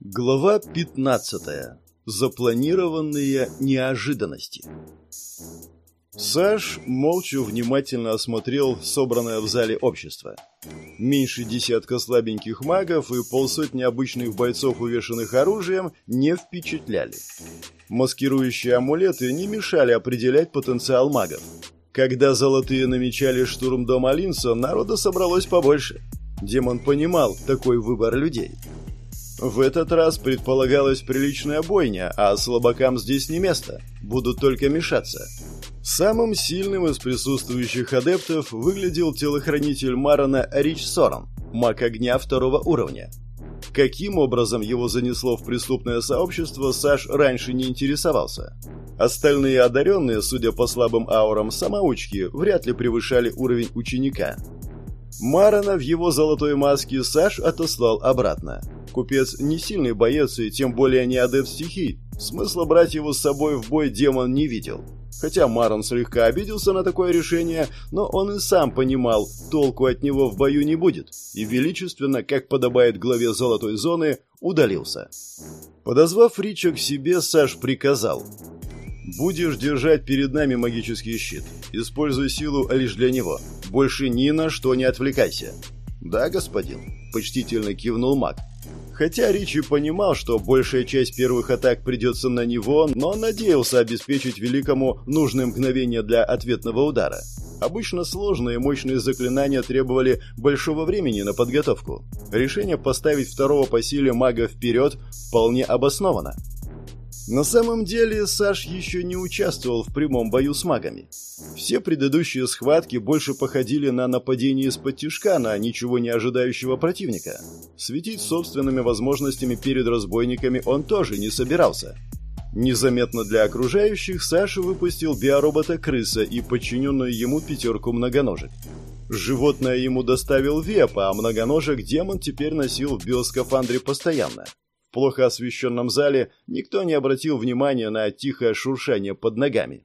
Глава 15. Запланированные неожиданности. Саш молча внимательно осмотрел собранное в зале общество. Меньше десятка слабеньких магов и полсотни обычных бойцов, увешанных оружием, не впечатляли. Маскирующие амулеты не мешали определять потенциал магов. Когда золотые намечали штурм дома Линса, народа собралось побольше. Демон понимал такой выбор людей. В этот раз предполагалась приличная бойня, а слабакам здесь не место, будут только мешаться. Самым сильным из присутствующих адептов выглядел телохранитель Марана Рич Соран, маг огня второго уровня. Каким образом его занесло в преступное сообщество, Саш раньше не интересовался. Остальные одаренные, судя по слабым аурам самоучки, вряд ли превышали уровень ученика. Марана в его золотой маске Саш отослал обратно. Купец не сильный боец и тем более не адепт стихий. Смысла брать его с собой в бой демон не видел. Хотя Марон слегка обиделся на такое решение, но он и сам понимал, толку от него в бою не будет, и величественно, как подобает главе золотой зоны, удалился. Подозвав Рича к себе, Саш приказал. «Будешь держать перед нами магический щит. Используй силу лишь для него. Больше ни на что не отвлекайся». «Да, господин», — почтительно кивнул маг. Хотя Ричи понимал, что большая часть первых атак придется на него, но надеялся обеспечить Великому нужное мгновение для ответного удара. Обычно сложные и мощные заклинания требовали большого времени на подготовку. Решение поставить второго по силе мага вперед вполне обосновано. На самом деле Саш еще не участвовал в прямом бою с магами. Все предыдущие схватки больше походили на нападение из-под тишка на ничего не ожидающего противника. Светить собственными возможностями перед разбойниками он тоже не собирался. Незаметно для окружающих Саша выпустил биоробота-крыса и подчиненную ему пятерку многоножек. Животное ему доставил веп, а многоножек демон теперь носил в биоскафандре постоянно плохо освещенном зале никто не обратил внимания на тихое шуршание под ногами.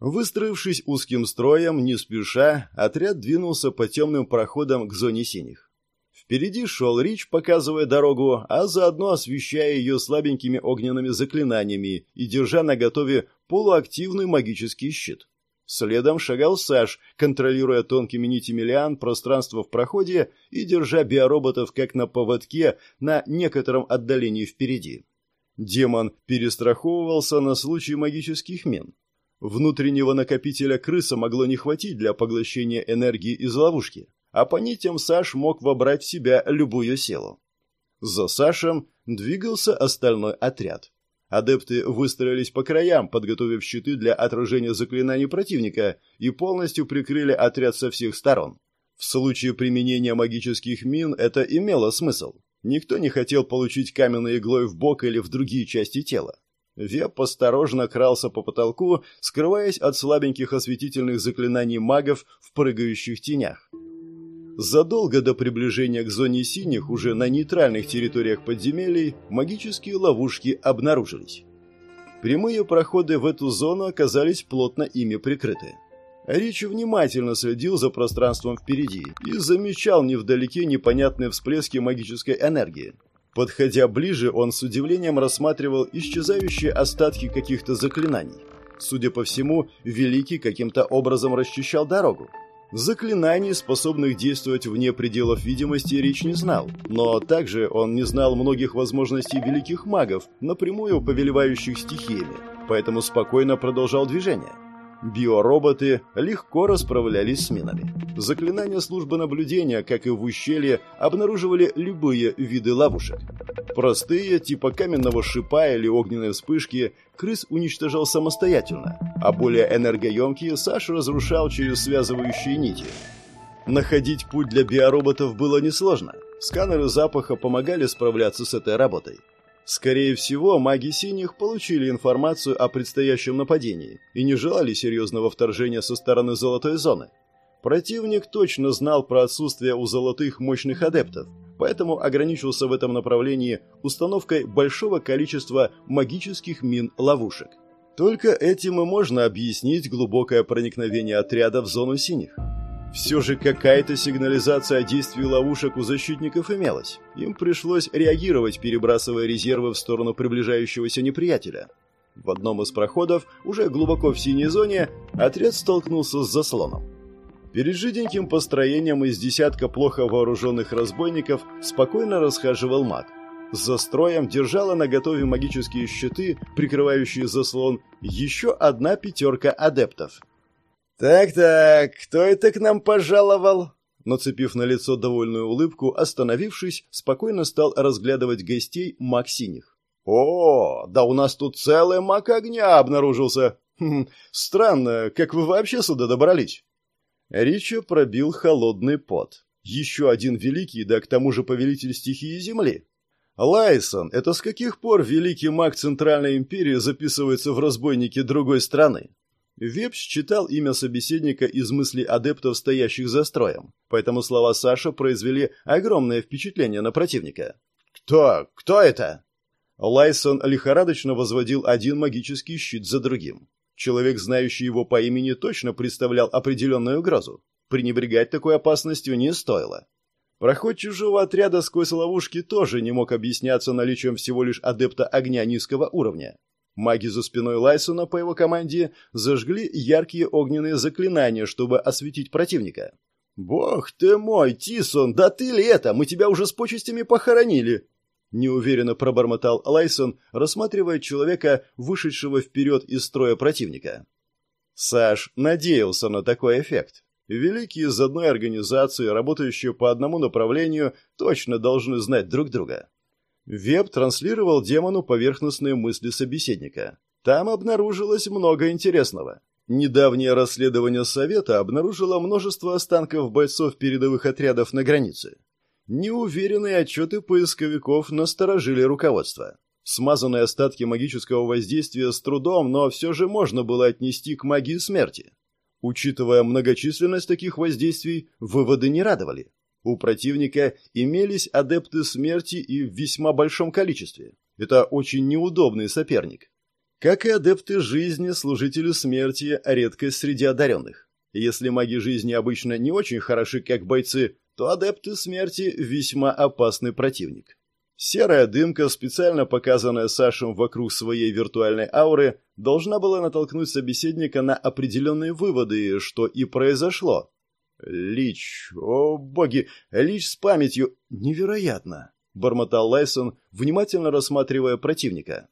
Выстроившись узким строем, не спеша, отряд двинулся по темным проходам к зоне синих. Впереди шел Рич, показывая дорогу, а заодно освещая ее слабенькими огненными заклинаниями и держа на готове полуактивный магический щит. Следом шагал Саш, контролируя тонкими нитями лиан пространство в проходе и держа биороботов как на поводке на некотором отдалении впереди. Демон перестраховывался на случай магических мин. Внутреннего накопителя крыса могло не хватить для поглощения энергии из ловушки, а по нитям Саш мог вобрать в себя любую силу. За Сашем двигался остальной отряд. Адепты выстроились по краям, подготовив щиты для отражения заклинаний противника и полностью прикрыли отряд со всех сторон. В случае применения магических мин это имело смысл. Никто не хотел получить каменной иглой в бок или в другие части тела. Веб осторожно крался по потолку, скрываясь от слабеньких осветительных заклинаний магов в прыгающих тенях. Задолго до приближения к зоне синих, уже на нейтральных территориях подземелий, магические ловушки обнаружились. Прямые проходы в эту зону оказались плотно ими прикрыты. Ричи внимательно следил за пространством впереди и замечал невдалеке непонятные всплески магической энергии. Подходя ближе, он с удивлением рассматривал исчезающие остатки каких-то заклинаний. Судя по всему, Великий каким-то образом расчищал дорогу. Заклинаний, способных действовать вне пределов видимости, речь не знал, но также он не знал многих возможностей великих магов, напрямую повелевающих стихиями, поэтому спокойно продолжал движение. Биороботы легко расправлялись с минами. Заклинания службы наблюдения, как и в ущелье, обнаруживали любые виды ловушек. Простые, типа каменного шипа или огненной вспышки, крыс уничтожал самостоятельно, а более энергоемкие Саш разрушал через связывающие нити. Находить путь для биороботов было несложно. Сканеры запаха помогали справляться с этой работой. Скорее всего, маги синих получили информацию о предстоящем нападении и не желали серьезного вторжения со стороны золотой зоны. Противник точно знал про отсутствие у золотых мощных адептов, поэтому ограничился в этом направлении установкой большого количества магических мин-ловушек. Только этим и можно объяснить глубокое проникновение отряда в зону синих. Все же какая-то сигнализация о действии ловушек у защитников имелась. Им пришлось реагировать, перебрасывая резервы в сторону приближающегося неприятеля. В одном из проходов, уже глубоко в синей зоне, отряд столкнулся с заслоном. Перед жиденьким построением из десятка плохо вооруженных разбойников спокойно расхаживал маг. За строем держала наготове магические щиты, прикрывающие заслон, еще одна пятерка адептов. «Так-так, кто это к нам пожаловал?» Нацепив на лицо довольную улыбку, остановившись, спокойно стал разглядывать гостей маг синих. «О, да у нас тут целый маг огня обнаружился! Хм, странно, как вы вообще сюда добрались?» Рича пробил холодный пот. Еще один великий, да к тому же повелитель стихии Земли. Лайсон, это с каких пор великий маг Центральной Империи записывается в разбойники другой страны? Вебс читал имя собеседника из мыслей адептов, стоящих за строем, поэтому слова Саша произвели огромное впечатление на противника. «Кто? Кто это?» Лайсон лихорадочно возводил один магический щит за другим. Человек, знающий его по имени, точно представлял определенную угрозу. Пренебрегать такой опасностью не стоило. Проход чужого отряда сквозь ловушки тоже не мог объясняться наличием всего лишь адепта огня низкого уровня. Маги за спиной Лайсона по его команде зажгли яркие огненные заклинания, чтобы осветить противника. «Бог ты мой, Тисон, да ты ли это? Мы тебя уже с почестями похоронили!» неуверенно пробормотал Лайсон, рассматривая человека, вышедшего вперед из строя противника. Саш надеялся на такой эффект. Великие из одной организации, работающие по одному направлению, точно должны знать друг друга. Веб транслировал демону поверхностные мысли собеседника. Там обнаружилось много интересного. Недавнее расследование Совета обнаружило множество останков бойцов передовых отрядов на границе. Неуверенные отчеты поисковиков насторожили руководство. Смазанные остатки магического воздействия с трудом, но все же можно было отнести к магии смерти. Учитывая многочисленность таких воздействий, выводы не радовали. У противника имелись адепты смерти и в весьма большом количестве. Это очень неудобный соперник. Как и адепты жизни, служители смерти – редкость среди одаренных. Если маги жизни обычно не очень хороши, как бойцы, то адепты смерти – весьма опасный противник. Серая дымка, специально показанная Сашем вокруг своей виртуальной ауры, должна была натолкнуть собеседника на определенные выводы, что и произошло. «Лич, о боги, Лич с памятью, невероятно!» – бормотал Лайсон, внимательно рассматривая противника.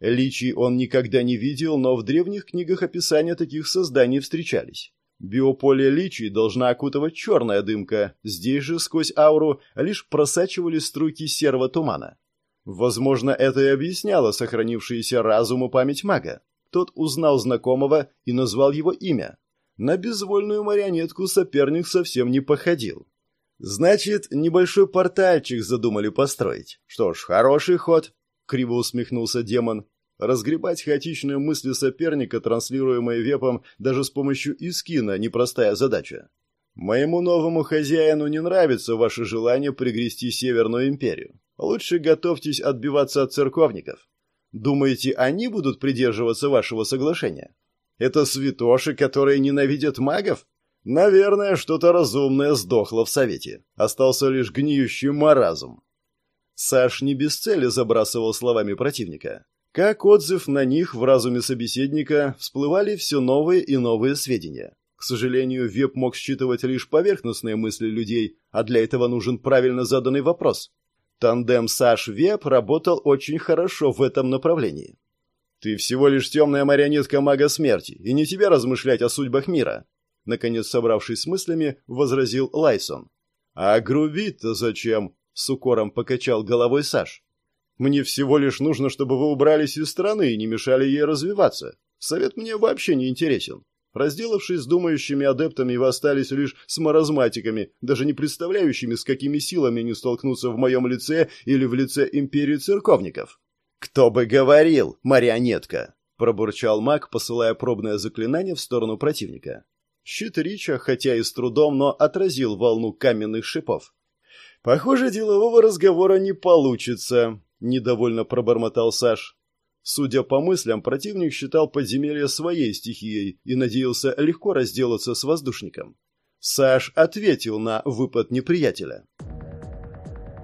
Личи он никогда не видел, но в древних книгах описания таких созданий встречались. Биополе личий должна окутывать черная дымка, здесь же сквозь ауру лишь просачивались струйки серого тумана. Возможно, это и объясняло сохранившийся разум и память мага. Тот узнал знакомого и назвал его имя. На безвольную марионетку соперник совсем не походил. Значит, небольшой портальчик задумали построить. Что ж, хороший ход, криво усмехнулся демон. Разгребать хаотичные мысли соперника, транслируемые вепом, даже с помощью искина, непростая задача. Моему новому хозяину не нравится ваше желание пригрести Северную империю. Лучше готовьтесь отбиваться от церковников. Думаете, они будут придерживаться вашего соглашения? Это святоши, которые ненавидят магов? Наверное, что-то разумное сдохло в совете. Остался лишь гниющий маразм. Саш не без цели забрасывал словами противника. Как отзыв на них в разуме собеседника всплывали все новые и новые сведения. К сожалению, Веб мог считывать лишь поверхностные мысли людей, а для этого нужен правильно заданный вопрос. Тандем Саш-Веб работал очень хорошо в этом направлении. «Ты всего лишь темная марионетка мага смерти, и не тебе размышлять о судьбах мира», наконец собравшись с мыслями, возразил Лайсон. «А грубить-то зачем?» — с укором покачал головой Саш. Мне всего лишь нужно, чтобы вы убрались из страны и не мешали ей развиваться. Совет мне вообще не интересен. Разделавшись с думающими адептами, вы остались лишь с маразматиками, даже не представляющими, с какими силами они столкнутся в моем лице или в лице империи церковников. «Кто бы говорил, марионетка!» – пробурчал маг, посылая пробное заклинание в сторону противника. Щит Рича, хотя и с трудом, но отразил волну каменных шипов. «Похоже, делового разговора не получится. — недовольно пробормотал Саш. Судя по мыслям, противник считал подземелье своей стихией и надеялся легко разделаться с воздушником. Саш ответил на выпад неприятеля.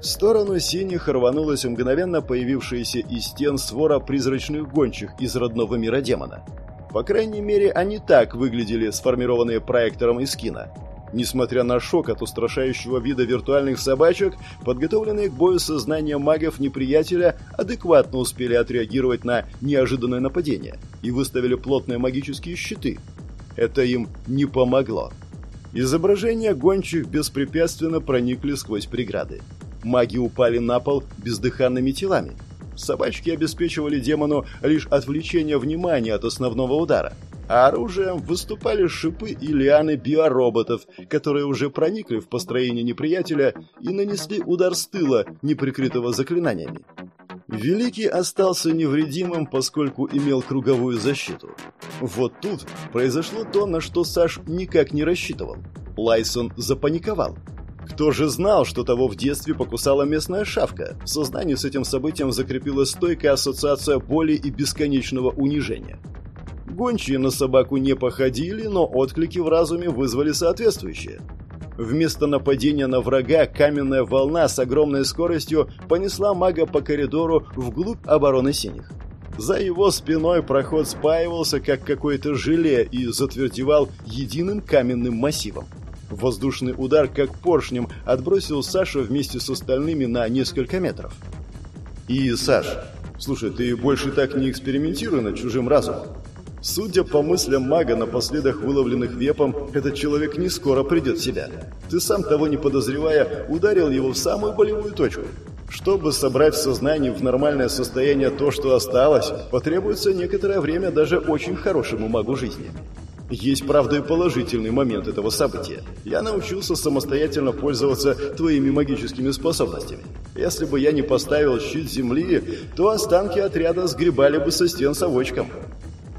В сторону синих рванулась мгновенно появившаяся из стен свора призрачных гончих из родного мира демона. По крайней мере, они так выглядели, сформированные проектором из кино. Несмотря на шок от устрашающего вида виртуальных собачек, подготовленные к бою сознания магов неприятеля адекватно успели отреагировать на неожиданное нападение и выставили плотные магические щиты. Это им не помогло. Изображения гончих беспрепятственно проникли сквозь преграды. Маги упали на пол бездыханными телами. Собачки обеспечивали демону лишь отвлечение внимания от основного удара – а оружием выступали шипы и лианы биороботов, которые уже проникли в построение неприятеля и нанесли удар с тыла, не прикрытого заклинаниями. Великий остался невредимым, поскольку имел круговую защиту. Вот тут произошло то, на что Саш никак не рассчитывал. Лайсон запаниковал. Кто же знал, что того в детстве покусала местная шавка? В сознании с этим событием закрепилась стойкая ассоциация боли и бесконечного унижения. Гончие на собаку не походили, но отклики в разуме вызвали соответствующие. Вместо нападения на врага каменная волна с огромной скоростью понесла мага по коридору вглубь обороны синих. За его спиной проход спаивался, как какое-то желе, и затвердевал единым каменным массивом. Воздушный удар, как поршнем, отбросил Сашу вместе с остальными на несколько метров. «И, Саш, слушай, ты больше так не экспериментируй над чужим разумом. Судя по мыслям мага, напоследок выловленных вепом, этот человек не скоро придет в себя. Ты сам того не подозревая, ударил его в самую болевую точку. Чтобы собрать в сознании в нормальное состояние то, что осталось, потребуется некоторое время даже очень хорошему магу жизни. Есть, правда, и положительный момент этого события. Я научился самостоятельно пользоваться твоими магическими способностями. Если бы я не поставил щит земли, то останки отряда сгребали бы со стен совочком.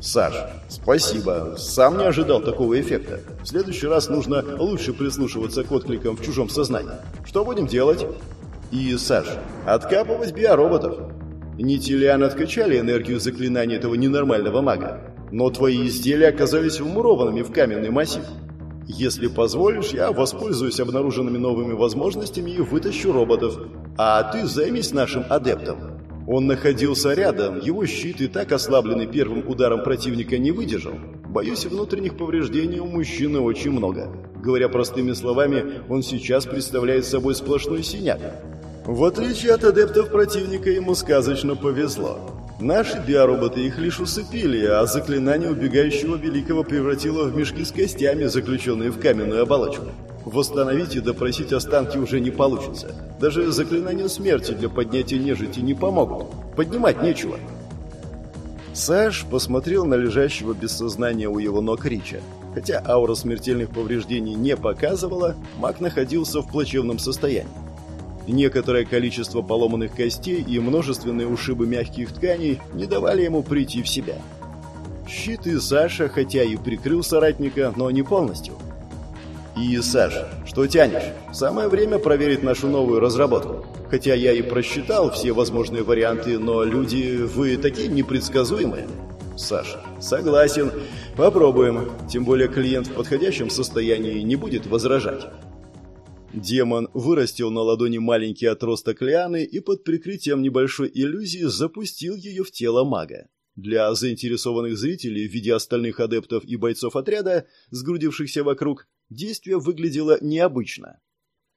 Саш, спасибо. Сам не ожидал такого эффекта. В следующий раз нужно лучше прислушиваться к откликам в чужом сознании. Что будем делать? И, Саш, откапывать биороботов. Нитилиан откачали энергию заклинаний этого ненормального мага. Но твои изделия оказались вмурованными в каменный массив. Если позволишь, я воспользуюсь обнаруженными новыми возможностями и вытащу роботов. А ты займись нашим адептом. Он находился рядом, его щит и так ослабленный первым ударом противника не выдержал. Боюсь, внутренних повреждений у мужчины очень много. Говоря простыми словами, он сейчас представляет собой сплошной синяк. В отличие от адептов противника, ему сказочно повезло. Наши биороботы их лишь усыпили, а заклинание убегающего великого превратило в мешки с костями, заключенные в каменную оболочку. Восстановить и допросить останки уже не получится. Даже заклинания смерти для поднятия нежити не помогут. Поднимать нечего. Саш посмотрел на лежащего без сознания у его ног Рича. Хотя аура смертельных повреждений не показывала, маг находился в плачевном состоянии. Некоторое количество поломанных костей и множественные ушибы мягких тканей не давали ему прийти в себя. Щит и Саша, хотя и прикрыл соратника, но не полностью – и, Саш, что тянешь? Самое время проверить нашу новую разработку. Хотя я и просчитал все возможные варианты, но люди, вы такие непредсказуемые. Саша, согласен. Попробуем. Тем более клиент в подходящем состоянии не будет возражать. Демон вырастил на ладони маленький отросток лианы и под прикрытием небольшой иллюзии запустил ее в тело мага. Для заинтересованных зрителей в виде остальных адептов и бойцов отряда, сгрудившихся вокруг, Действие выглядело необычно.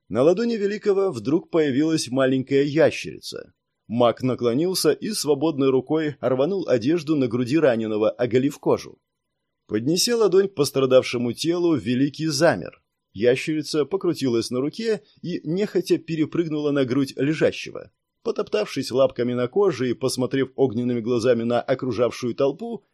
На ладони Великого вдруг появилась маленькая ящерица. Маг наклонился и свободной рукой рванул одежду на груди раненого, оголив кожу. Поднеся ладонь к пострадавшему телу, Великий замер. Ящерица покрутилась на руке и нехотя перепрыгнула на грудь лежащего. Потоптавшись лапками на коже и посмотрев огненными глазами на окружавшую толпу,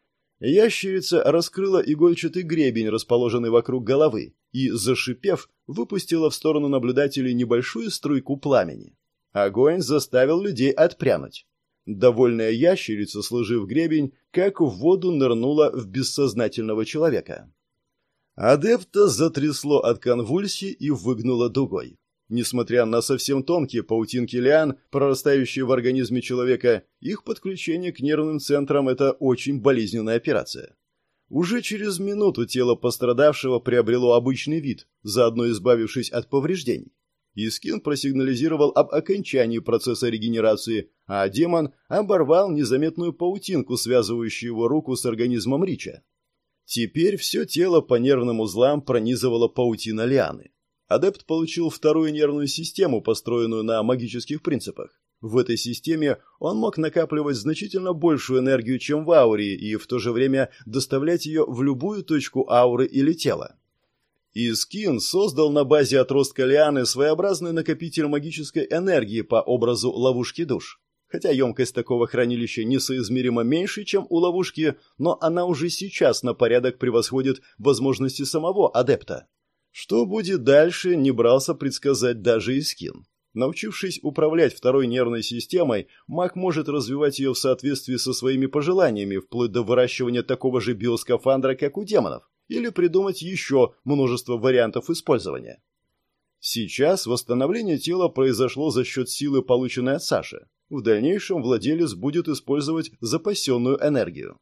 Ящерица раскрыла игольчатый гребень, расположенный вокруг головы, и, зашипев, выпустила в сторону наблюдателей небольшую струйку пламени. Огонь заставил людей отпрянуть. Довольная ящерица, сложив гребень, как в воду нырнула в бессознательного человека. Адепта затрясло от конвульсий и выгнуло дугой. Несмотря на совсем тонкие паутинки лиан, прорастающие в организме человека, их подключение к нервным центрам – это очень болезненная операция. Уже через минуту тело пострадавшего приобрело обычный вид, заодно избавившись от повреждений. Искин просигнализировал об окончании процесса регенерации, а демон оборвал незаметную паутинку, связывающую его руку с организмом Рича. Теперь все тело по нервным узлам пронизывала паутина лианы. Адепт получил вторую нервную систему, построенную на магических принципах. В этой системе он мог накапливать значительно большую энергию, чем в ауре, и в то же время доставлять ее в любую точку ауры или тела. Искин создал на базе отростка лианы своеобразный накопитель магической энергии по образу ловушки душ. Хотя емкость такого хранилища несоизмеримо меньше, чем у ловушки, но она уже сейчас на порядок превосходит возможности самого адепта. Что будет дальше, не брался предсказать даже Искин. Научившись управлять второй нервной системой, маг может развивать ее в соответствии со своими пожеланиями, вплоть до выращивания такого же биоскафандра, как у демонов, или придумать еще множество вариантов использования. Сейчас восстановление тела произошло за счет силы, полученной от Саши. В дальнейшем владелец будет использовать запасенную энергию.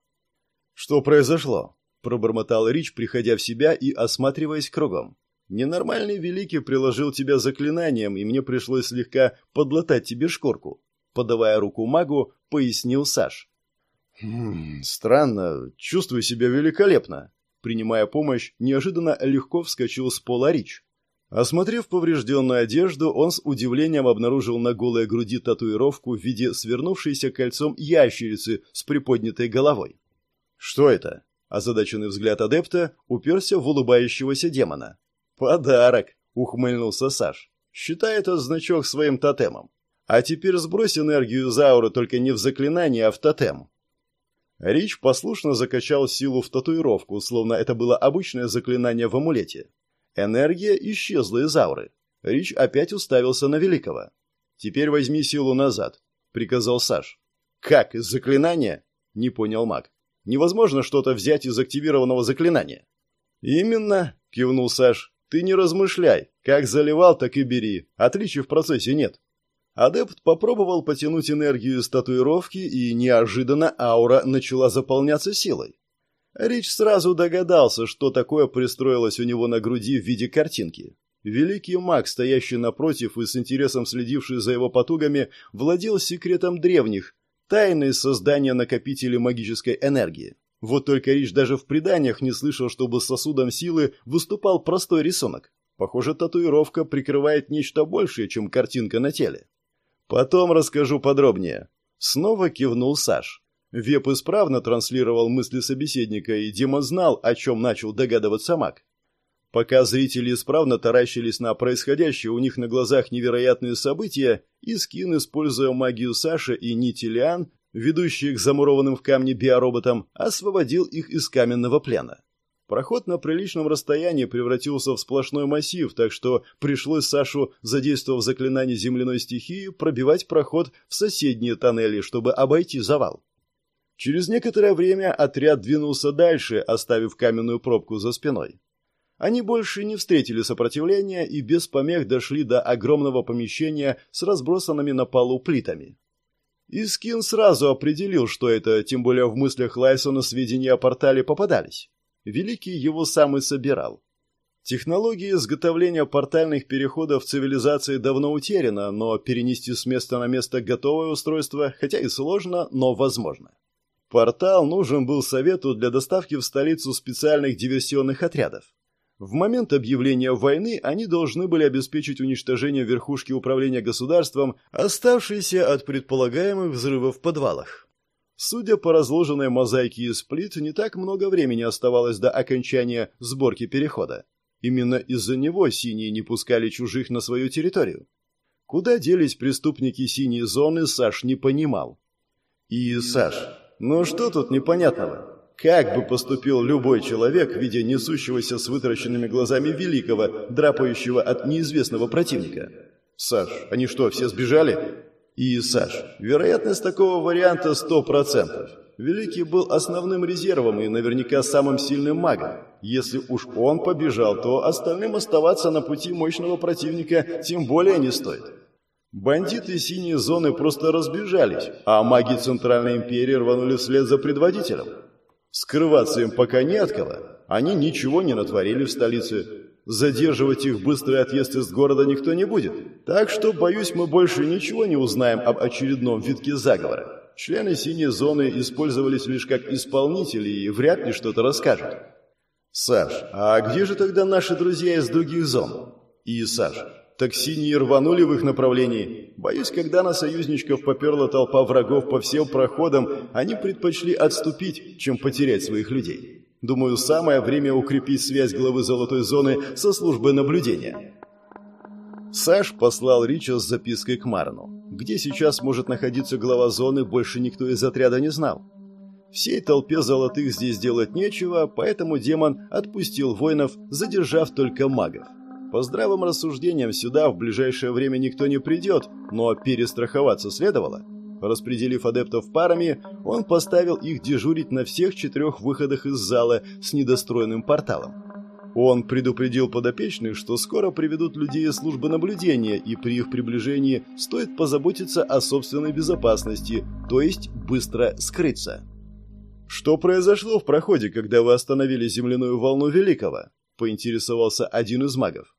«Что произошло?» – пробормотал Рич, приходя в себя и осматриваясь кругом. Ненормальный великий приложил тебя заклинанием, и мне пришлось слегка подлатать тебе шкурку. Подавая руку магу, пояснил Саш. «Хм, странно, чувствую себя великолепно». Принимая помощь, неожиданно легко вскочил с пола Рич. Осмотрев поврежденную одежду, он с удивлением обнаружил на голой груди татуировку в виде свернувшейся кольцом ящерицы с приподнятой головой. «Что это?» Озадаченный взгляд адепта уперся в улыбающегося демона. «Подарок!» — ухмыльнулся Саш. «Считай этот значок своим тотемом. А теперь сбрось энергию Зауры только не в заклинание, а в тотем». Рич послушно закачал силу в татуировку, словно это было обычное заклинание в амулете. Энергия исчезла из ауры. Рич опять уставился на Великого. «Теперь возьми силу назад», — приказал Саш. «Как, из заклинания?» — не понял маг. «Невозможно что-то взять из активированного заклинания». «Именно», — кивнул Саш. Ты не размышляй. Как заливал, так и бери. Отличий в процессе нет. Адепт попробовал потянуть энергию из татуировки, и неожиданно аура начала заполняться силой. Рич сразу догадался, что такое пристроилось у него на груди в виде картинки. Великий маг, стоящий напротив и с интересом следивший за его потугами, владел секретом древних, тайной создания накопителей магической энергии. Вот только Рич даже в преданиях не слышал, чтобы сосудом силы выступал простой рисунок. Похоже, татуировка прикрывает нечто большее, чем картинка на теле. Потом расскажу подробнее. Снова кивнул Саш. Веп исправно транслировал мысли собеседника, и Дима знал, о чем начал догадываться маг. Пока зрители исправно таращились на происходящее у них на глазах невероятные события, Искин, используя магию Саши и нити Лиан, ведущий к замурованным в камне биороботам, освободил их из каменного плена. Проход на приличном расстоянии превратился в сплошной массив, так что пришлось Сашу, задействовав заклинание земляной стихии, пробивать проход в соседние тоннели, чтобы обойти завал. Через некоторое время отряд двинулся дальше, оставив каменную пробку за спиной. Они больше не встретили сопротивления и без помех дошли до огромного помещения с разбросанными на полу плитами. Искин сразу определил, что это, тем более в мыслях Лайсона сведения о портале попадались. Великий его сам и собирал. Технология изготовления портальных переходов в цивилизации давно утеряна, но перенести с места на место готовое устройство, хотя и сложно, но возможно. Портал нужен был совету для доставки в столицу специальных диверсионных отрядов. В момент объявления войны они должны были обеспечить уничтожение верхушки управления государством, оставшейся от предполагаемых взрывов в подвалах. Судя по разложенной мозаике из плит, не так много времени оставалось до окончания сборки перехода. Именно из-за него синие не пускали чужих на свою территорию. Куда делись преступники синей зоны, Саш не понимал. И, Саш, ну что тут непонятного? Как бы поступил любой человек, видя несущегося с вытаращенными глазами великого, драпающего от неизвестного противника? Саш, они что, все сбежали? И, Саш, вероятность такого варианта сто процентов. Великий был основным резервом и наверняка самым сильным магом. Если уж он побежал, то остальным оставаться на пути мощного противника тем более не стоит. Бандиты синей зоны просто разбежались, а маги Центральной империи рванули вслед за предводителем. Скрываться им пока не от кого. Они ничего не натворили в столице. Задерживать их быстрый отъезд из города никто не будет. Так что, боюсь, мы больше ничего не узнаем об очередном витке заговора. Члены синей зоны использовались лишь как исполнители и вряд ли что-то расскажут. Саш, а где же тогда наши друзья из других зон? И Саш, так синие рванули в их направлении. Боюсь, когда на союзничков поперла толпа врагов по всем проходам, они предпочли отступить, чем потерять своих людей. Думаю, самое время укрепить связь главы Золотой Зоны со службой наблюдения. Саш послал Рича с запиской к Марну. Где сейчас может находиться глава зоны, больше никто из отряда не знал. Всей толпе золотых здесь делать нечего, поэтому демон отпустил воинов, задержав только магов. По здравым рассуждениям сюда в ближайшее время никто не придет, но перестраховаться следовало. Распределив адептов парами, он поставил их дежурить на всех четырех выходах из зала с недостроенным порталом. Он предупредил подопечных, что скоро приведут людей из службы наблюдения, и при их приближении стоит позаботиться о собственной безопасности, то есть быстро скрыться. «Что произошло в проходе, когда вы остановили земляную волну Великого?» – поинтересовался один из магов.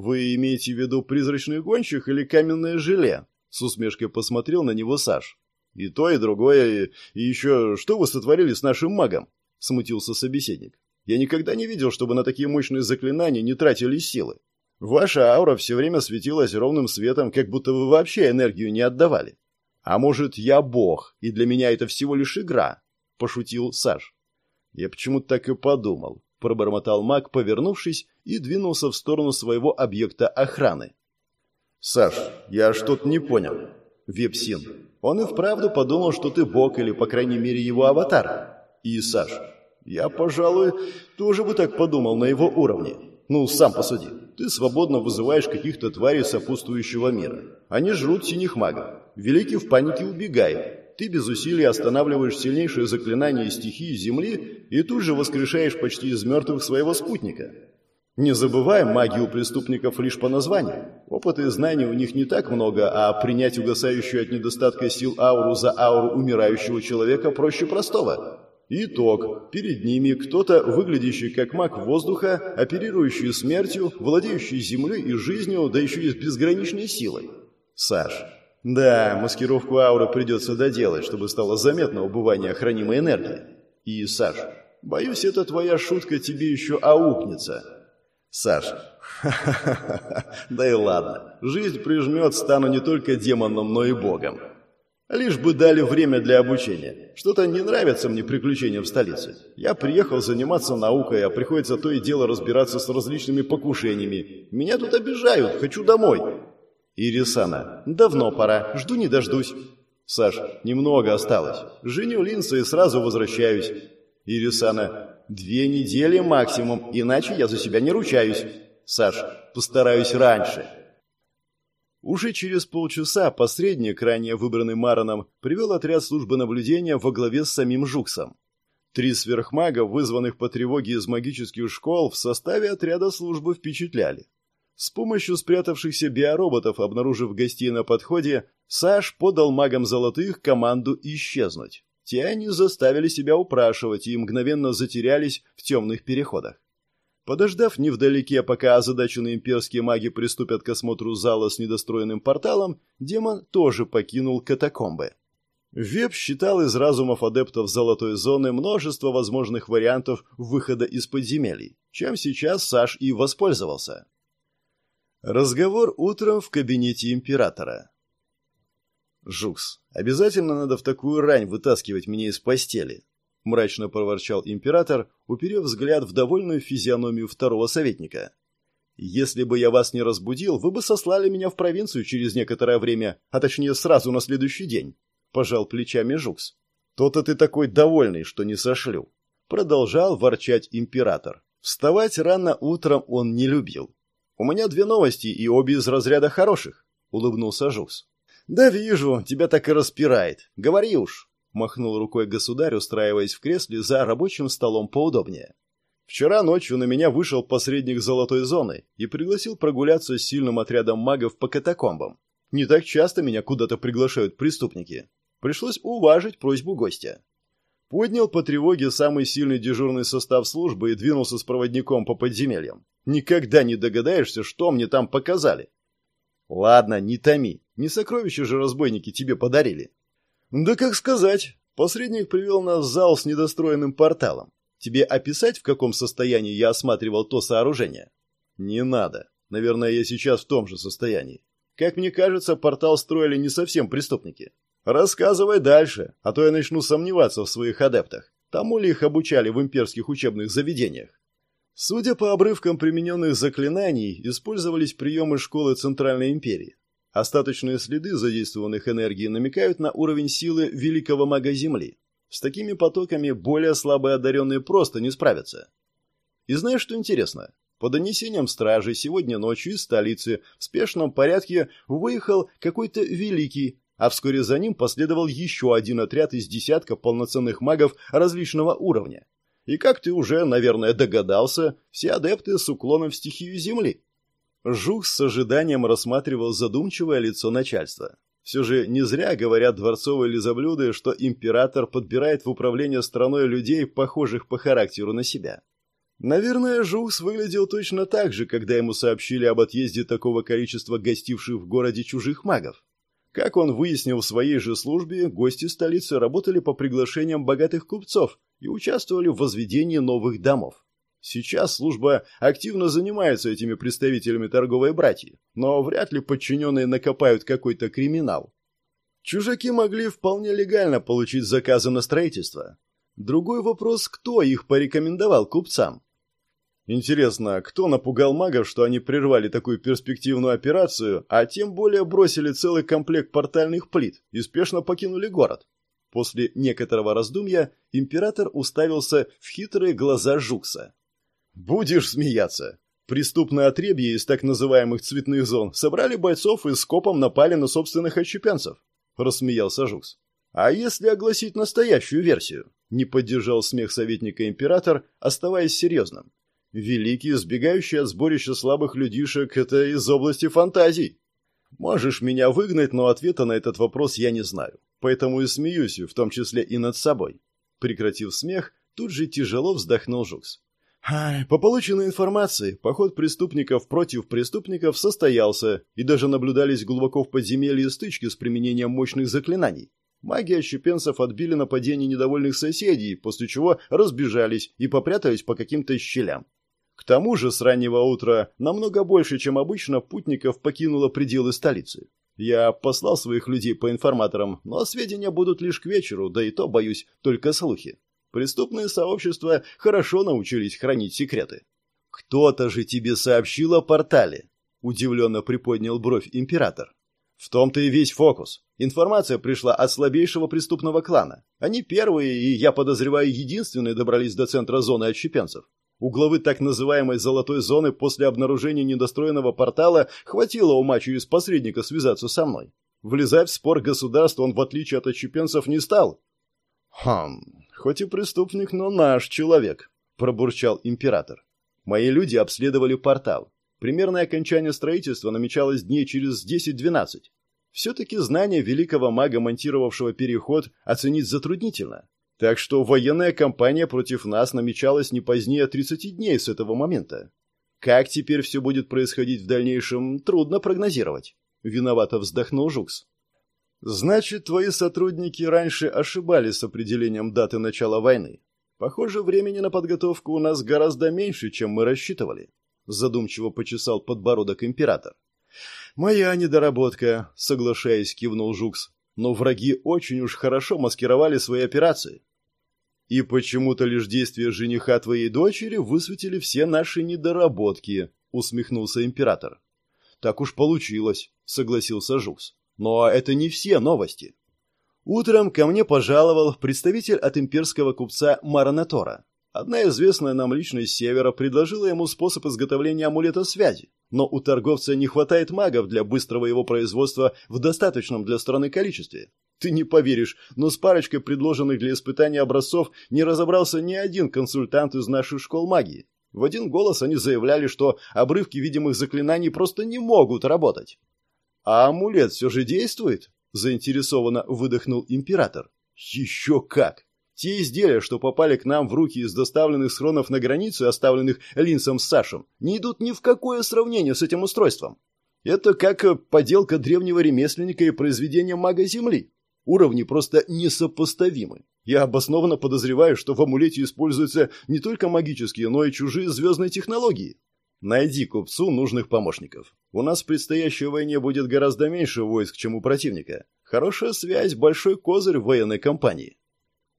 «Вы имеете в виду призрачных гонщик или каменное желе?» С усмешкой посмотрел на него Саш. «И то, и другое, и, и еще что вы сотворили с нашим магом?» Смутился собеседник. «Я никогда не видел, чтобы на такие мощные заклинания не тратили силы. Ваша аура все время светилась ровным светом, как будто вы вообще энергию не отдавали. А может, я бог, и для меня это всего лишь игра?» Пошутил Саш. Я почему-то так и подумал пробормотал маг, повернувшись, и двинулся в сторону своего объекта охраны. «Саш, я что-то не понял. Вепсин, он и вправду подумал, что ты бог или, по крайней мере, его аватар. И, Саш, я, пожалуй, тоже бы так подумал на его уровне. Ну, сам посуди. Ты свободно вызываешь каких-то тварей сопутствующего мира. Они жрут синих магов. Великий в панике убегает ты без усилий останавливаешь сильнейшее заклинание стихии Земли и тут же воскрешаешь почти из мертвых своего спутника. Не забываем, магию преступников лишь по названию. Опыта и знаний у них не так много, а принять угасающую от недостатка сил ауру за ауру умирающего человека проще простого. Итог. Перед ними кто-то, выглядящий как маг воздуха, оперирующий смертью, владеющий землей и жизнью, да еще и с безграничной силой. Саш, да, маскировку ауры придется доделать, чтобы стало заметно убывание хранимой энергии. И, Саш, боюсь, эта твоя шутка тебе еще аукнется. Саш, да и ладно. Жизнь прижмет, стану не только демоном, но и богом. Лишь бы дали время для обучения. Что-то не нравится мне приключения в столице. Я приехал заниматься наукой, а приходится то и дело разбираться с различными покушениями. Меня тут обижают, хочу домой. Ирисана. Давно пора. Жду не дождусь. Саш, немного осталось. Женю Линса и сразу возвращаюсь. Ирисана. Две недели максимум, иначе я за себя не ручаюсь. Саш, постараюсь раньше. Уже через полчаса посредник, ранее выбранный Мароном, привел отряд службы наблюдения во главе с самим Жуксом. Три сверхмага, вызванных по тревоге из магических школ, в составе отряда службы впечатляли. С помощью спрятавшихся биороботов, обнаружив гостей на подходе, Саш подал магам золотых команду исчезнуть. Те они заставили себя упрашивать и мгновенно затерялись в темных переходах. Подождав невдалеке, пока озадаченные имперские маги приступят к осмотру зала с недостроенным порталом, демон тоже покинул катакомбы. Веб считал из разумов адептов Золотой Зоны множество возможных вариантов выхода из подземелий, чем сейчас Саш и воспользовался. Разговор утром в кабинете императора. «Жукс, обязательно надо в такую рань вытаскивать меня из постели», — мрачно проворчал император, уперев взгляд в довольную физиономию второго советника. «Если бы я вас не разбудил, вы бы сослали меня в провинцию через некоторое время, а точнее сразу на следующий день», — пожал плечами Жукс. «То-то ты такой довольный, что не сошлю», — продолжал ворчать император. Вставать рано утром он не любил. «У меня две новости, и обе из разряда хороших», — улыбнулся Жукс. «Да вижу, тебя так и распирает. Говори уж», — махнул рукой государь, устраиваясь в кресле за рабочим столом поудобнее. «Вчера ночью на меня вышел посредник золотой зоны и пригласил прогуляться с сильным отрядом магов по катакомбам. Не так часто меня куда-то приглашают преступники. Пришлось уважить просьбу гостя. Поднял по тревоге самый сильный дежурный состав службы и двинулся с проводником по подземельям. Никогда не догадаешься, что мне там показали. Ладно, не томи. Не сокровища же разбойники тебе подарили. Да как сказать. Посредник привел нас в зал с недостроенным порталом. Тебе описать, в каком состоянии я осматривал то сооружение? Не надо. Наверное, я сейчас в том же состоянии. Как мне кажется, портал строили не совсем преступники. Рассказывай дальше, а то я начну сомневаться в своих адептах. Тому ли их обучали в имперских учебных заведениях? Судя по обрывкам примененных заклинаний, использовались приемы школы Центральной империи. Остаточные следы задействованных энергий намекают на уровень силы великого мага Земли. С такими потоками более слабые одаренные просто не справятся. И знаешь, что интересно? По донесениям стражи, сегодня ночью из столицы в спешном порядке выехал какой-то великий, а вскоре за ним последовал еще один отряд из десятка полноценных магов различного уровня. И как ты уже, наверное, догадался, все адепты с уклоном в стихию Земли. Жух с ожиданием рассматривал задумчивое лицо начальства. Все же не зря говорят дворцовые лизоблюды, что император подбирает в управление страной людей, похожих по характеру на себя. Наверное, Жукс выглядел точно так же, когда ему сообщили об отъезде такого количества гостивших в городе чужих магов. Как он выяснил в своей же службе, гости столицы работали по приглашениям богатых купцов и участвовали в возведении новых домов. Сейчас служба активно занимается этими представителями торговой братьи, но вряд ли подчиненные накопают какой-то криминал. Чужаки могли вполне легально получить заказы на строительство. Другой вопрос, кто их порекомендовал купцам? Интересно, кто напугал магов, что они прервали такую перспективную операцию, а тем более бросили целый комплект портальных плит и спешно покинули город? После некоторого раздумья император уставился в хитрые глаза Жукса. «Будешь смеяться!» Преступные отребья из так называемых цветных зон собрали бойцов и скопом напали на собственных отщепенцев. Рассмеялся Жукс. А если огласить настоящую версию? Не поддержал смех советника император, оставаясь серьезным. Великий, сбегающий от сборища слабых людишек, это из области фантазий. Можешь меня выгнать, но ответа на этот вопрос я не знаю. Поэтому и смеюсь, в том числе и над собой. Прекратив смех, тут же тяжело вздохнул Жукс. По полученной информации, поход преступников против преступников состоялся, и даже наблюдались глубоко в подземелье стычки с применением мощных заклинаний. Маги отщепенцев отбили нападение недовольных соседей, после чего разбежались и попрятались по каким-то щелям. К тому же с раннего утра намного больше, чем обычно, путников покинуло пределы столицы. Я послал своих людей по информаторам, но сведения будут лишь к вечеру, да и то, боюсь, только слухи. Преступные сообщества хорошо научились хранить секреты. «Кто-то же тебе сообщил о портале?» – удивленно приподнял бровь император. «В том-то и весь фокус. Информация пришла от слабейшего преступного клана. Они первые и, я подозреваю, единственные добрались до центра зоны отщепенцев. У главы так называемой «золотой зоны» после обнаружения недостроенного портала хватило ума через посредника связаться со мной. Влезать в спор государства он, в отличие от отщепенцев, не стал. «Хм, хоть и преступник, но наш человек», – пробурчал император. «Мои люди обследовали портал. Примерное окончание строительства намечалось дней через 10-12. Все-таки знание великого мага, монтировавшего переход, оценить затруднительно. Так что военная кампания против нас намечалась не позднее 30 дней с этого момента. Как теперь все будет происходить в дальнейшем, трудно прогнозировать. Виновато вздохнул Жукс. Значит, твои сотрудники раньше ошибались с определением даты начала войны. Похоже, времени на подготовку у нас гораздо меньше, чем мы рассчитывали. Задумчиво почесал подбородок император. Моя недоработка, соглашаясь, кивнул Жукс. Но враги очень уж хорошо маскировали свои операции. И почему-то лишь действия жениха твоей дочери высветили все наши недоработки, усмехнулся император. Так уж получилось, согласился Жукс. Но это не все новости. Утром ко мне пожаловал представитель от имперского купца Маранатора. Одна известная нам личность севера предложила ему способ изготовления амулета связи, но у торговца не хватает магов для быстрого его производства в достаточном для страны количестве. Ты не поверишь, но с парочкой предложенных для испытания образцов не разобрался ни один консультант из наших школ магии. В один голос они заявляли, что обрывки видимых заклинаний просто не могут работать. «А амулет все же действует?» – заинтересованно выдохнул император. «Еще как! Те изделия, что попали к нам в руки из доставленных схронов на границу оставленных Линсом с Сашем, не идут ни в какое сравнение с этим устройством. Это как э, поделка древнего ремесленника и произведение мага Земли. Уровни просто несопоставимы. Я обоснованно подозреваю, что в амулете используются не только магические, но и чужие звездные технологии. Найди купцу нужных помощников. У нас в предстоящей войне будет гораздо меньше войск, чем у противника. Хорошая связь – большой козырь в военной кампании.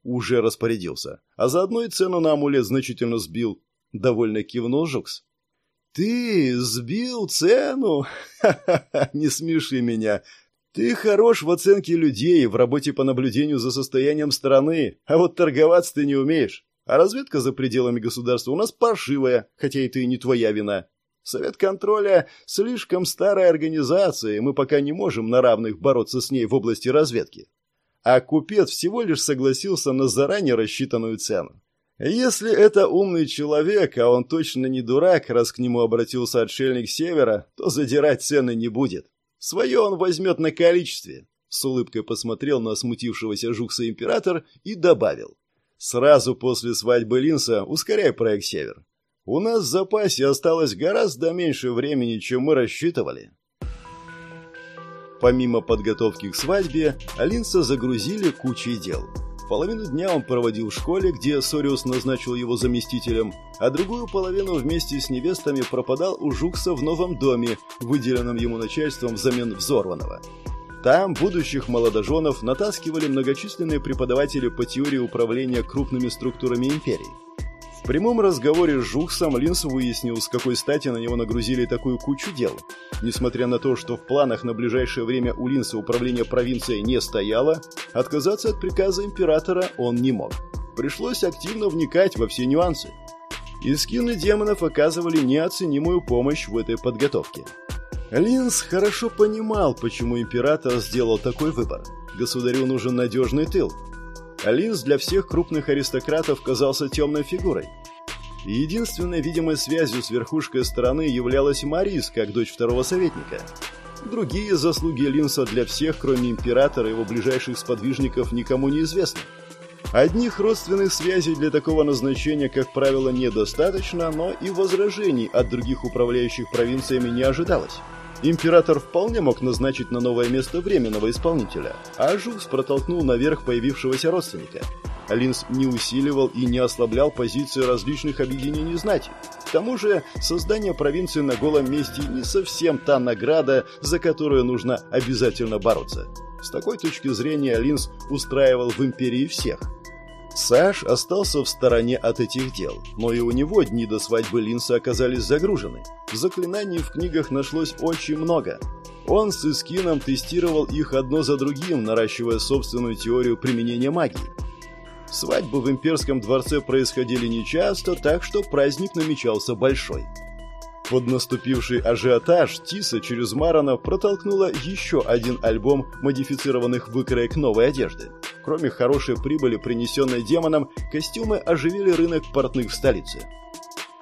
Уже распорядился. А заодно и цену на амулет значительно сбил. Довольно кивнул Жукс. «Ты сбил цену? Ха-ха-ха, не смеши меня. Ты хорош в оценке людей, в работе по наблюдению за состоянием страны, а вот торговаться ты не умеешь. А разведка за пределами государства у нас паршивая, хотя это и не твоя вина. Совет контроля – слишком старая организация, и мы пока не можем на равных бороться с ней в области разведки. А купец всего лишь согласился на заранее рассчитанную цену. Если это умный человек, а он точно не дурак, раз к нему обратился отшельник Севера, то задирать цены не будет. Свое он возьмет на количестве. С улыбкой посмотрел на смутившегося Жукса император и добавил. Сразу после свадьбы Линса ускоряй проект «Север». У нас в запасе осталось гораздо меньше времени, чем мы рассчитывали. Помимо подготовки к свадьбе, Алинса загрузили кучей дел. Половину дня он проводил в школе, где Сориус назначил его заместителем, а другую половину вместе с невестами пропадал у Жукса в новом доме, выделенном ему начальством взамен взорванного. Там будущих молодоженов натаскивали многочисленные преподаватели по теории управления крупными структурами империи. В прямом разговоре с Жуксом Алинс выяснил, с какой стати на него нагрузили такую кучу дел. Несмотря на то, что в планах на ближайшее время у Линса управление провинцией не стояло, отказаться от приказа императора он не мог. Пришлось активно вникать во все нюансы. И скины демонов оказывали неоценимую помощь в этой подготовке. Линс хорошо понимал, почему император сделал такой выбор. Государю нужен надежный тыл. Линс для всех крупных аристократов казался темной фигурой. Единственной видимой связью с верхушкой страны являлась Марис, как дочь второго советника. Другие заслуги Линса для всех, кроме императора и его ближайших сподвижников, никому не известны. Одних родственных связей для такого назначения, как правило, недостаточно, но и возражений от других управляющих провинциями не ожидалось. Император вполне мог назначить на новое место временного исполнителя, а Жукс протолкнул наверх появившегося родственника. Линс не усиливал и не ослаблял позиции различных объединений знати. К тому же, создание провинции на голом месте не совсем та награда, за которую нужно обязательно бороться. С такой точки зрения Линс устраивал в империи всех – Саш остался в стороне от этих дел, но и у него дни до свадьбы Линса оказались загружены. Заклинаний в книгах нашлось очень много. Он с Искином тестировал их одно за другим, наращивая собственную теорию применения магии. Свадьбы в имперском дворце происходили нечасто, так что праздник намечался большой. Под наступивший ажиотаж Тиса через Марана протолкнула еще один альбом модифицированных выкроек новой одежды. Кроме хорошей прибыли, принесенной демоном, костюмы оживили рынок портных в столице.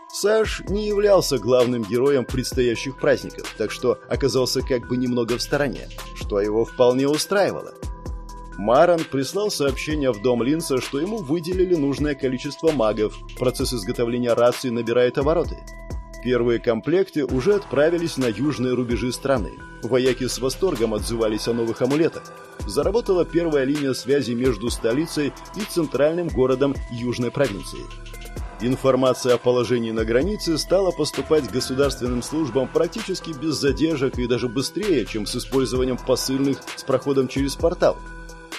Саш не являлся главным героем предстоящих праздников, так что оказался как бы немного в стороне, что его вполне устраивало. Маран прислал сообщение в дом Линса, что ему выделили нужное количество магов, процесс изготовления рации набирает обороты. Первые комплекты уже отправились на южные рубежи страны. Вояки с восторгом отзывались о новых амулетах. Заработала первая линия связи между столицей и центральным городом южной провинции. Информация о положении на границе стала поступать государственным службам практически без задержек и даже быстрее, чем с использованием посыльных с проходом через портал.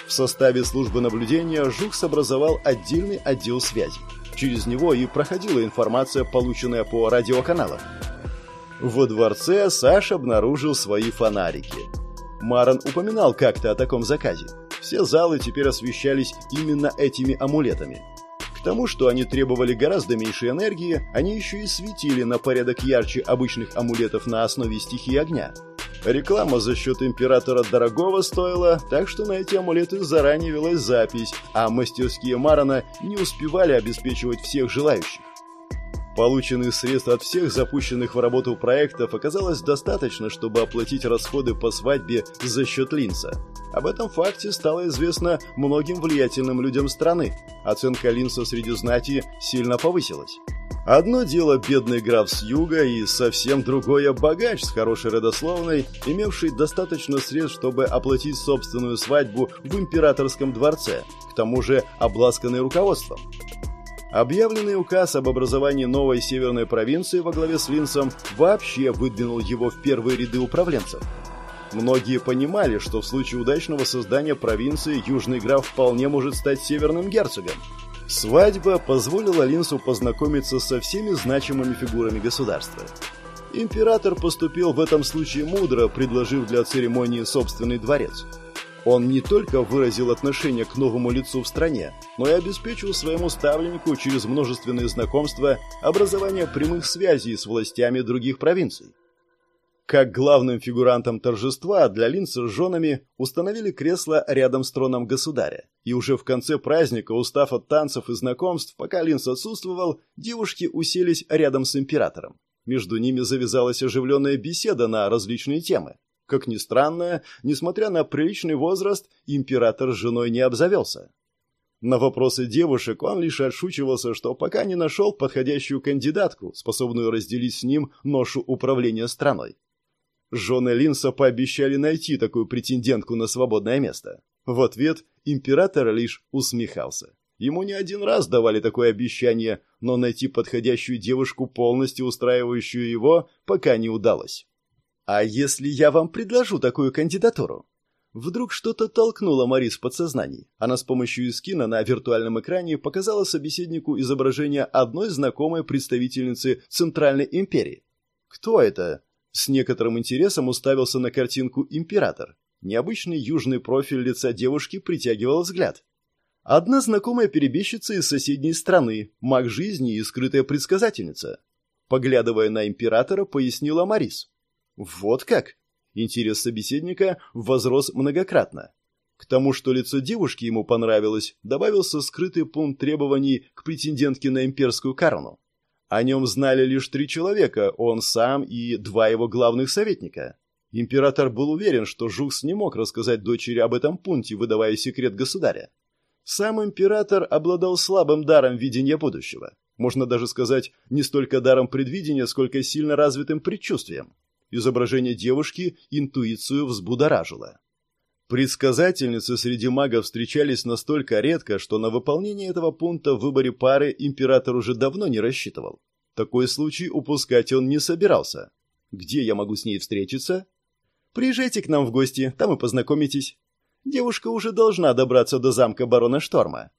В составе службы наблюдения Жукс образовал отдельный отдел связи. Через него и проходила информация, полученная по радиоканалам. Во дворце Саш обнаружил свои фонарики. Маран упоминал как-то о таком заказе. Все залы теперь освещались именно этими амулетами. К тому, что они требовали гораздо меньше энергии, они еще и светили на порядок ярче обычных амулетов на основе стихии огня. Реклама за счет императора дорогого стоила, так что на эти амулеты заранее велась запись, а мастерские Марана не успевали обеспечивать всех желающих. Полученных средств от всех запущенных в работу проектов оказалось достаточно, чтобы оплатить расходы по свадьбе за счет Линса. Об этом факте стало известно многим влиятельным людям страны. Оценка Линса среди знати сильно повысилась. Одно дело бедный граф с юга и совсем другое богач с хорошей родословной, имевший достаточно средств, чтобы оплатить собственную свадьбу в императорском дворце, к тому же обласканный руководством. Объявленный указ об образовании новой северной провинции во главе с Линсом вообще выдвинул его в первые ряды управленцев. Многие понимали, что в случае удачного создания провинции Южный граф вполне может стать северным герцогом. Свадьба позволила Линсу познакомиться со всеми значимыми фигурами государства. Император поступил в этом случае мудро, предложив для церемонии собственный дворец. Он не только выразил отношение к новому лицу в стране, но и обеспечил своему ставленнику через множественные знакомства образование прямых связей с властями других провинций. Как главным фигурантом торжества для Линца с женами установили кресло рядом с троном государя. И уже в конце праздника, устав от танцев и знакомств, пока Линц отсутствовал, девушки уселись рядом с императором. Между ними завязалась оживленная беседа на различные темы. Как ни странно, несмотря на приличный возраст, император с женой не обзавелся. На вопросы девушек он лишь отшучивался, что пока не нашел подходящую кандидатку, способную разделить с ним ношу управления страной. Жены Линса пообещали найти такую претендентку на свободное место. В ответ император лишь усмехался. Ему не один раз давали такое обещание, но найти подходящую девушку, полностью устраивающую его, пока не удалось. «А если я вам предложу такую кандидатуру?» Вдруг что-то толкнуло Марис в подсознании. Она с помощью эскина на виртуальном экране показала собеседнику изображение одной знакомой представительницы Центральной империи. «Кто это?» С некоторым интересом уставился на картинку император. Необычный южный профиль лица девушки притягивал взгляд. Одна знакомая перебежчица из соседней страны, маг жизни и скрытая предсказательница. Поглядывая на императора, пояснила Марис. Вот как? Интерес собеседника возрос многократно. К тому, что лицо девушки ему понравилось, добавился скрытый пункт требований к претендентке на имперскую корону. О нем знали лишь три человека, он сам и два его главных советника. Император был уверен, что Жукс не мог рассказать дочери об этом пункте, выдавая секрет государя. Сам император обладал слабым даром видения будущего. Можно даже сказать, не столько даром предвидения, сколько сильно развитым предчувствием. Изображение девушки интуицию взбудоражило. Предсказательницы среди магов встречались настолько редко, что на выполнение этого пункта в выборе пары император уже давно не рассчитывал. Такой случай упускать он не собирался. Где я могу с ней встретиться? Приезжайте к нам в гости, там и познакомитесь. Девушка уже должна добраться до замка барона Шторма.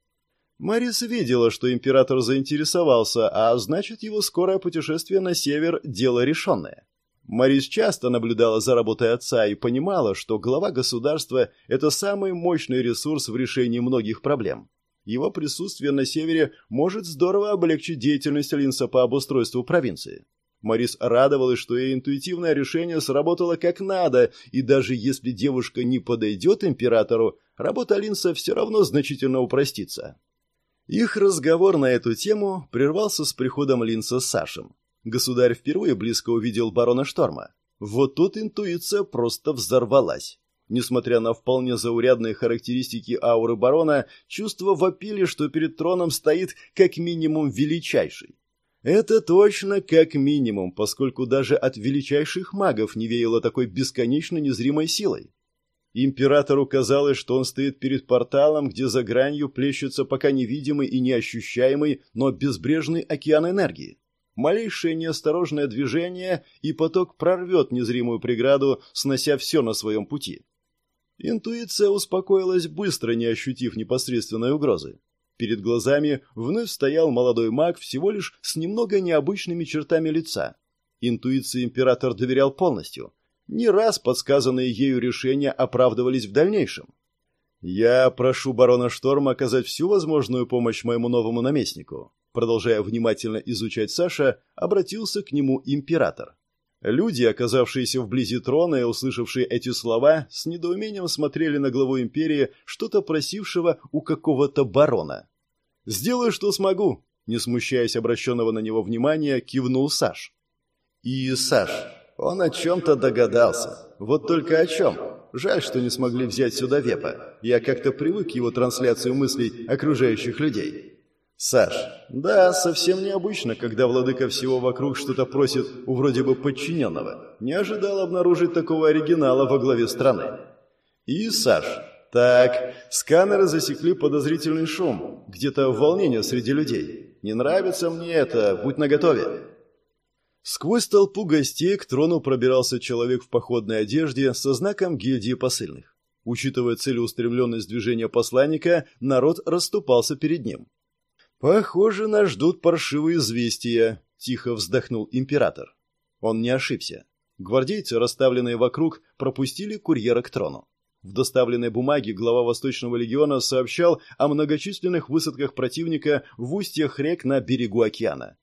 Марис видела, что император заинтересовался, а значит, его скорое путешествие на север – дело решенное. Марис часто наблюдала за работой отца и понимала, что глава государства – это самый мощный ресурс в решении многих проблем. Его присутствие на севере может здорово облегчить деятельность Линса по обустройству провинции. Марис радовалась, что ее интуитивное решение сработало как надо, и даже если девушка не подойдет императору, работа Линса все равно значительно упростится. Их разговор на эту тему прервался с приходом Линса с Сашем. Государь впервые близко увидел барона Шторма. Вот тут интуиция просто взорвалась. Несмотря на вполне заурядные характеристики ауры барона, чувства вопили, что перед троном стоит как минимум величайший. Это точно как минимум, поскольку даже от величайших магов не веяло такой бесконечно незримой силой. Императору казалось, что он стоит перед порталом, где за гранью плещется пока невидимый и неощущаемый, но безбрежный океан энергии. Малейшее неосторожное движение, и поток прорвет незримую преграду, снося все на своем пути. Интуиция успокоилась быстро, не ощутив непосредственной угрозы. Перед глазами вновь стоял молодой маг всего лишь с немного необычными чертами лица. Интуиции император доверял полностью. Не раз подсказанные ею решения оправдывались в дальнейшем. «Я прошу барона Шторма оказать всю возможную помощь моему новому наместнику продолжая внимательно изучать Саша, обратился к нему император. Люди, оказавшиеся вблизи трона и услышавшие эти слова, с недоумением смотрели на главу империи, что-то просившего у какого-то барона. «Сделаю, что смогу», — не смущаясь обращенного на него внимания, кивнул Саш. «И Саш, он о чем-то догадался. Вот только о чем?» Жаль, что не смогли взять сюда Вепа. Я как-то привык к его трансляцию мыслей окружающих людей. Саш, да, совсем необычно, когда владыка всего вокруг что-то просит у вроде бы подчиненного. Не ожидал обнаружить такого оригинала во главе страны. И, Саш, так, сканеры засекли подозрительный шум. Где-то волнение среди людей. Не нравится мне это, будь наготове. Сквозь толпу гостей к трону пробирался человек в походной одежде со знаком гильдии посыльных. Учитывая целеустремленность движения посланника, народ расступался перед ним. «Похоже, нас ждут паршивые известия», — тихо вздохнул император. Он не ошибся. Гвардейцы, расставленные вокруг, пропустили курьера к трону. В доставленной бумаге глава Восточного легиона сообщал о многочисленных высадках противника в устьях рек на берегу океана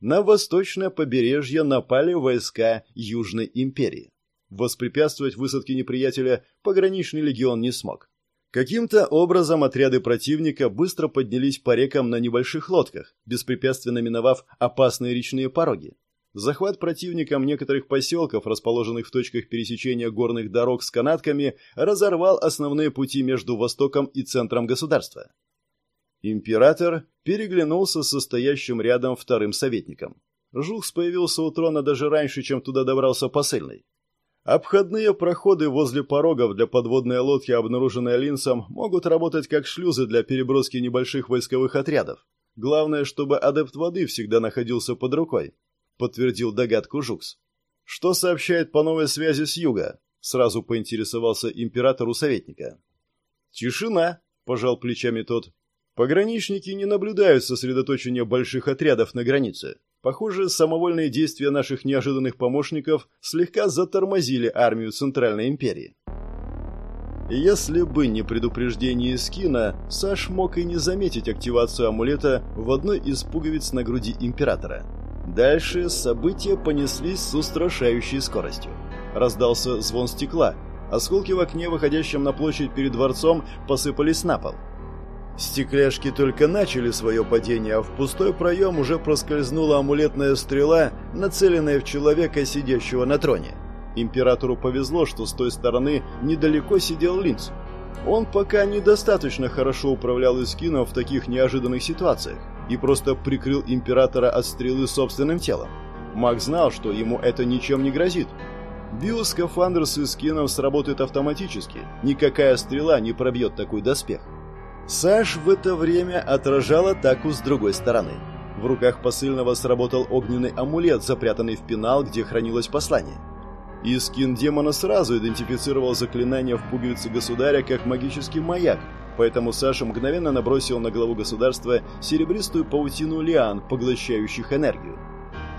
на восточное побережье напали войска Южной империи. Воспрепятствовать высадке неприятеля пограничный легион не смог. Каким-то образом отряды противника быстро поднялись по рекам на небольших лодках, беспрепятственно миновав опасные речные пороги. Захват противником некоторых поселков, расположенных в точках пересечения горных дорог с канатками, разорвал основные пути между востоком и центром государства. Император переглянулся с состоящим рядом вторым советником. Жухс появился у трона даже раньше, чем туда добрался посыльный. Обходные проходы возле порогов для подводной лодки, обнаруженные Линсом, могут работать как шлюзы для переброски небольших войсковых отрядов. Главное, чтобы адепт воды всегда находился под рукой, подтвердил догадку Жукс. Что сообщает по новой связи с юга? Сразу поинтересовался император у советника. Тишина, пожал плечами тот. Пограничники не наблюдают сосредоточения больших отрядов на границе. Похоже, самовольные действия наших неожиданных помощников слегка затормозили армию Центральной империи. Если бы не предупреждение Скина, Саш мог и не заметить активацию амулета в одной из пуговиц на груди Императора. Дальше события понеслись с устрашающей скоростью. Раздался звон стекла. Осколки в окне, выходящем на площадь перед дворцом, посыпались на пол. Стекляшки только начали свое падение, а в пустой проем уже проскользнула амулетная стрела, нацеленная в человека, сидящего на троне. Императору повезло, что с той стороны недалеко сидел Линц. Он пока недостаточно хорошо управлял Искином в таких неожиданных ситуациях и просто прикрыл императора от стрелы собственным телом. Маг знал, что ему это ничем не грозит. Биоскафандр с Искином сработает автоматически, никакая стрела не пробьет такой доспех. Саш в это время отражал атаку с другой стороны. В руках посыльного сработал огненный амулет, запрятанный в пенал, где хранилось послание. Искин демона сразу идентифицировал заклинание в пуговице государя как магический маяк, поэтому Саша мгновенно набросил на главу государства серебристую паутину лиан, поглощающих энергию.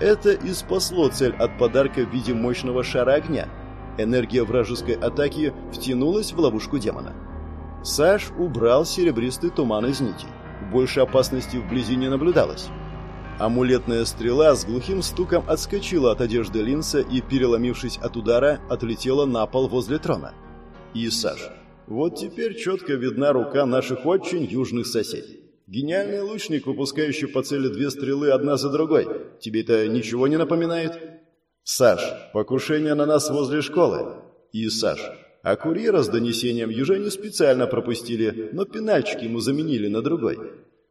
Это и спасло цель от подарка в виде мощного шара огня. Энергия вражеской атаки втянулась в ловушку демона. Саш убрал серебристый туман из нити. Больше опасности вблизи не наблюдалось. Амулетная стрела с глухим стуком отскочила от одежды Линса и, переломившись от удара, отлетела на пол возле трона. И Саш. Вот теперь четко видна рука наших очень южных соседей. Гениальный лучник, выпускающий по цели две стрелы одна за другой. Тебе это ничего не напоминает? Саш, покушение на нас возле школы. И Саш, а курьера с донесением южане специально пропустили, но пенальчик ему заменили на другой.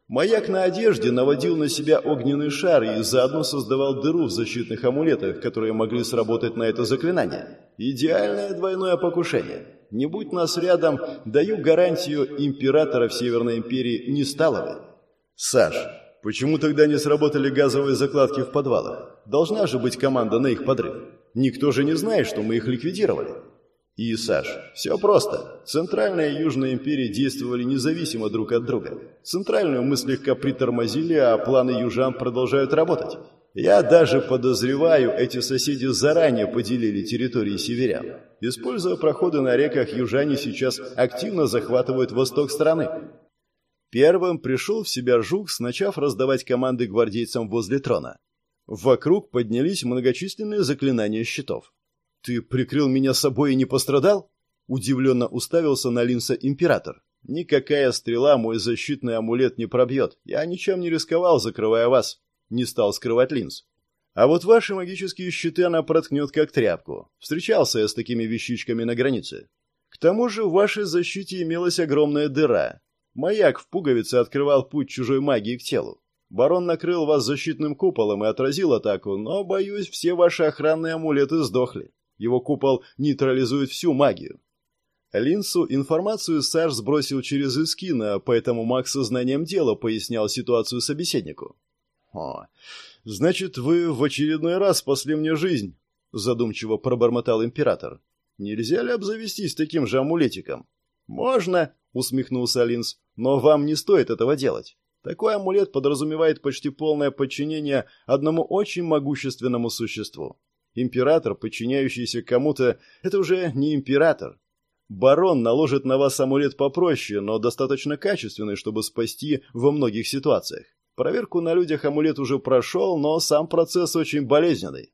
Маяк на одежде наводил на себя огненный шар и заодно создавал дыру в защитных амулетах, которые могли сработать на это заклинание. Идеальное двойное покушение. Не будь нас рядом, даю гарантию, императора в Северной империи не стало бы. Саш, почему тогда не сработали газовые закладки в подвалах? Должна же быть команда на их подрыв. Никто же не знает, что мы их ликвидировали. И, Саш, все просто. Центральная и Южная империи действовали независимо друг от друга. Центральную мы слегка притормозили, а планы южан продолжают работать. Я даже подозреваю, эти соседи заранее поделили территории северян. Используя проходы на реках, южане сейчас активно захватывают восток страны. Первым пришел в себя Жук, начав раздавать команды гвардейцам возле трона. Вокруг поднялись многочисленные заклинания щитов. «Ты прикрыл меня собой и не пострадал?» Удивленно уставился на Линса император. «Никакая стрела мой защитный амулет не пробьет. Я ничем не рисковал, закрывая вас». Не стал скрывать Линс. «А вот ваши магические щиты она проткнет как тряпку. Встречался я с такими вещичками на границе. К тому же в вашей защите имелась огромная дыра. Маяк в пуговице открывал путь чужой магии к телу. Барон накрыл вас защитным куполом и отразил атаку, но, боюсь, все ваши охранные амулеты сдохли. Его купол нейтрализует всю магию. Линсу информацию Саш сбросил через Искина, поэтому Макс со знанием дела пояснял ситуацию собеседнику. «О, значит, вы в очередной раз спасли мне жизнь», — задумчиво пробормотал император. «Нельзя ли обзавестись таким же амулетиком?» «Можно», — усмехнулся Линс, — «но вам не стоит этого делать. Такой амулет подразумевает почти полное подчинение одному очень могущественному существу. Император, подчиняющийся кому-то, это уже не император. Барон наложит на вас амулет попроще, но достаточно качественный, чтобы спасти во многих ситуациях. Проверку на людях амулет уже прошел, но сам процесс очень болезненный.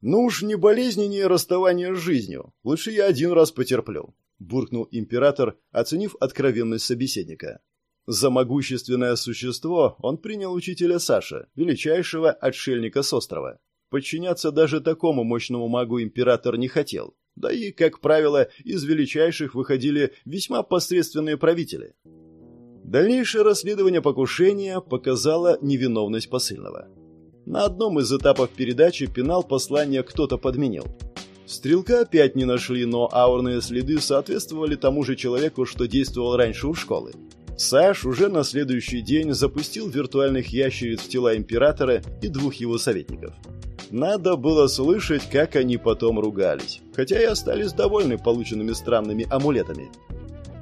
Ну уж не болезненнее расставание с жизнью. Лучше я один раз потерплю, буркнул император, оценив откровенность собеседника. За могущественное существо он принял учителя Саша, величайшего отшельника с острова. Подчиняться даже такому мощному магу император не хотел. Да и, как правило, из величайших выходили весьма посредственные правители. Дальнейшее расследование покушения показало невиновность посыльного. На одном из этапов передачи пенал послания кто-то подменил. Стрелка опять не нашли, но аурные следы соответствовали тому же человеку, что действовал раньше у школы. Саш уже на следующий день запустил виртуальных ящериц в тела императора и двух его советников. Надо было слышать, как они потом ругались, хотя и остались довольны полученными странными амулетами.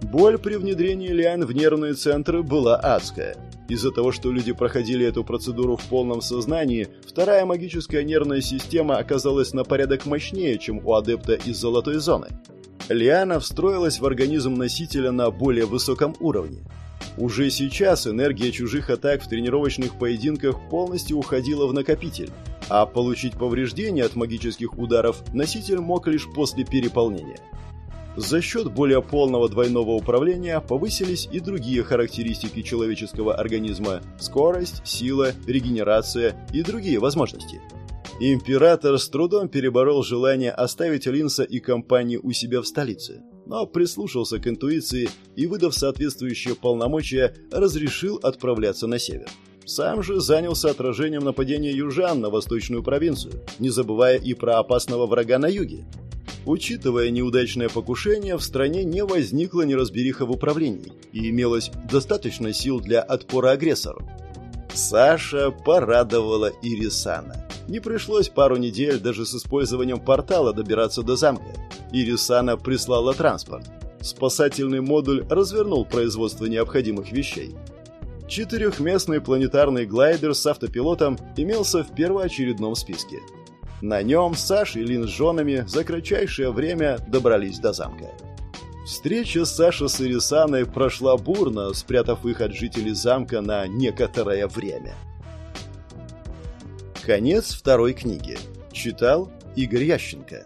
Боль при внедрении лиан в нервные центры была адская. Из-за того, что люди проходили эту процедуру в полном сознании, вторая магическая нервная система оказалась на порядок мощнее, чем у адепта из золотой зоны. Лиана встроилась в организм носителя на более высоком уровне. Уже сейчас энергия чужих атак в тренировочных поединках полностью уходила в накопитель, а получить повреждения от магических ударов носитель мог лишь после переполнения. За счет более полного двойного управления повысились и другие характеристики человеческого организма – скорость, сила, регенерация и другие возможности. Император с трудом переборол желание оставить Линса и компанию у себя в столице – но прислушался к интуиции и, выдав соответствующие полномочия, разрешил отправляться на север. Сам же занялся отражением нападения южан на восточную провинцию, не забывая и про опасного врага на юге. Учитывая неудачное покушение, в стране не возникла неразбериха в управлении и имелось достаточно сил для отпора агрессору. Саша порадовала Ирисана. Не пришлось пару недель даже с использованием портала добираться до замка. Ирисана прислала транспорт. Спасательный модуль развернул производство необходимых вещей. Четырехместный планетарный глайдер с автопилотом имелся в первоочередном списке. На нем Саш и Лин с женами за кратчайшее время добрались до замка. Встреча Саши с Ирисаной прошла бурно, спрятав их от жителей замка на некоторое время. Конец второй книги. Читал Игорь Ященко.